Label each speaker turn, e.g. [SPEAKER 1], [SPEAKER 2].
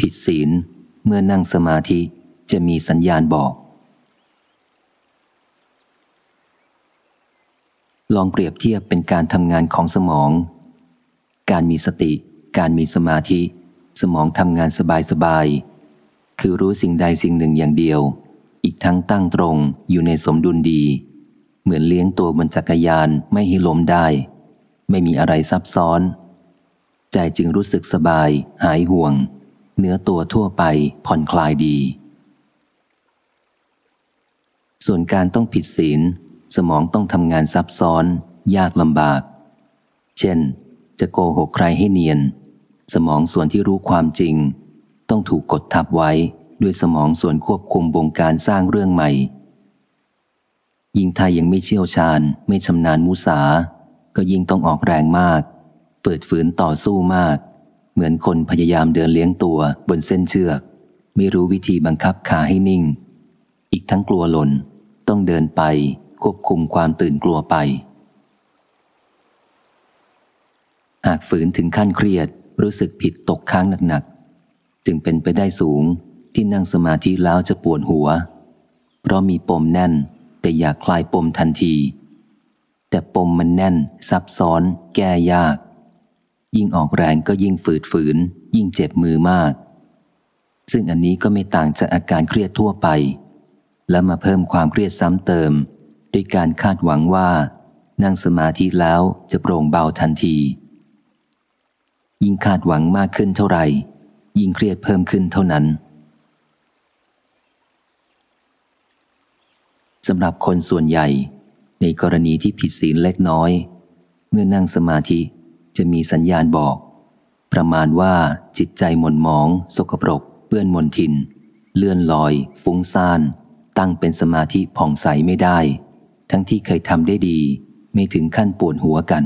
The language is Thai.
[SPEAKER 1] ผิดศีล เมื่อนั่งสมาธิจะมีสัญญาณบอก ลองเปรียบเทียบเป็นการทำงานของสมอง การมีสติ การมีสมาธิ สมองทำงานสบายๆ คือรู้สิ่งใดสิ่งหนึ่งอย่างเดียว อีกทั้งตั้งตรงอยู่ในสมดุลดี เหมือนเลี้ยงตัวบนจักรยานไม่ให้ล้มได้ ไม่มีอะไรซับซ้อน ใจจึงรู้สึกสบาย หายห่วง เนื้อตัวทั่วไปผ่อนคลายดี ส่วนการต้องผิดศีล สมองต้องทำงานซับซ้อน ยากลำบาก เช่น จะโกหกใครให้เนียน สมองส่วนที่รู้ความจริง ต้องถูกกดทับไว้ด้วยสมองส่วนควบคุมบงการสร้างเรื่องใหม่ ยิ่งถ้ายังไม่เชี่ยวชาญ ไม่ชำนาญมุสา ก็ยิ่งต้องออกแรงมาก เปิดฝืนต่อสู้มาก เหมือนคนพยายามเดินเลี้ยงตัวบนเส้นเชือก ไม่รู้วิธีบังคับขาให้นิ่ง อีกทั้งกลัวหล่น ต้องเดินไปควบคุมความตื่นกลัวไป หากฝืนถึงขั้นเครียดรู้สึกผิดตกค้างหนักๆ จึงเป็นไปได้สูงที่นั่งสมาธิแล้วจะปวดหัว เพราะมีปมแน่น แต่อยากคลายปมทันที แต่ปมมันแน่น ซับซ้อน แก้ยาก ยิ่งออกแรงก็ยิ่งฝืดฝืน ยิ่งเจ็บมือมาก ซึ่งอันนี้ก็ไม่ต่างจากอาการเครียดทั่วไป และมาเพิ่มความเครียดซ้ำเติม ด้วยการคาดหวังว่า นั่งสมาธิแล้วจะโปร่งเบาทันที ยิ่งคาดหวังมากขึ้นเท่าไหร่ ยิ่งเครียดเพิ่มขึ้นเท่านั้นสำหรับคนส่วนใหญ่ ในกรณีที่ผิดศีลเล็กน้อย เมื่อนั่งสมาธิ จะมีสัญญาณบอก ประมาณว่าจิตใจหม่นหมอง สกปรก เปื้อนมนทิน เลื่อนลอย ฟุ้งซ่าน ตั้งเป็นสมาธิผ่องใสไม่ได้ ทั้งที่เคยทำได้ดี ไม่ถึงขั้นปวดหัวกัน